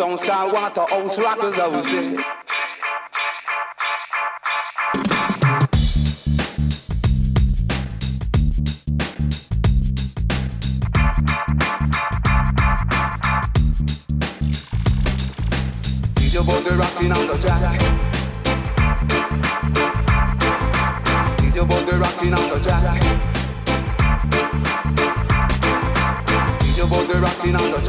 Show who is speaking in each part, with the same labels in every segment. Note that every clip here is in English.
Speaker 1: sounds called Waterhouse Rockers House. Eh? Rocking on the track.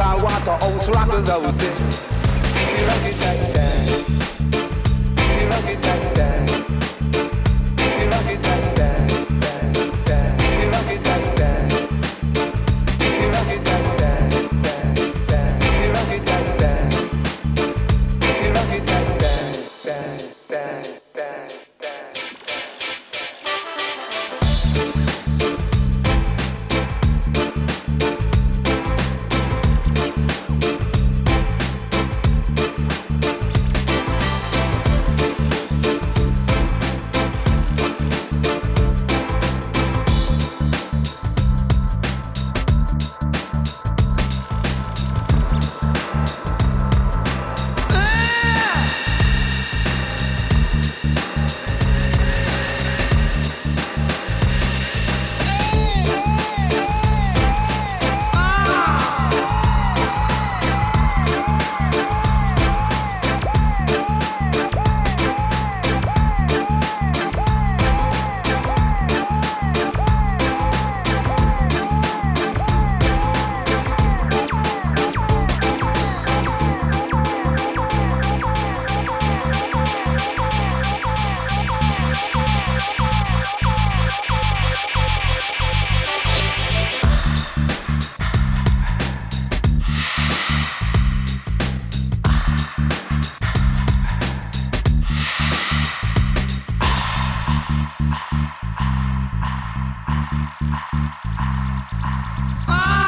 Speaker 1: Cause Waterhouse rock is house. Ah!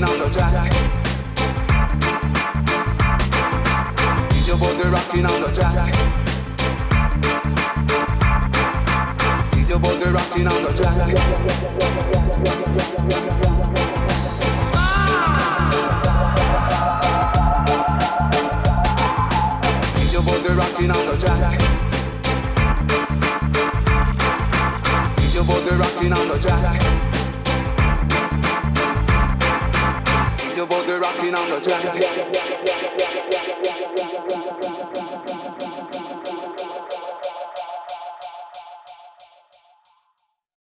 Speaker 1: rocking on the track. Keep your body rocking on the track. Keep your body rocking on the track. Ah! Your body rocking on the track. Your body rocking on the track. You on the track.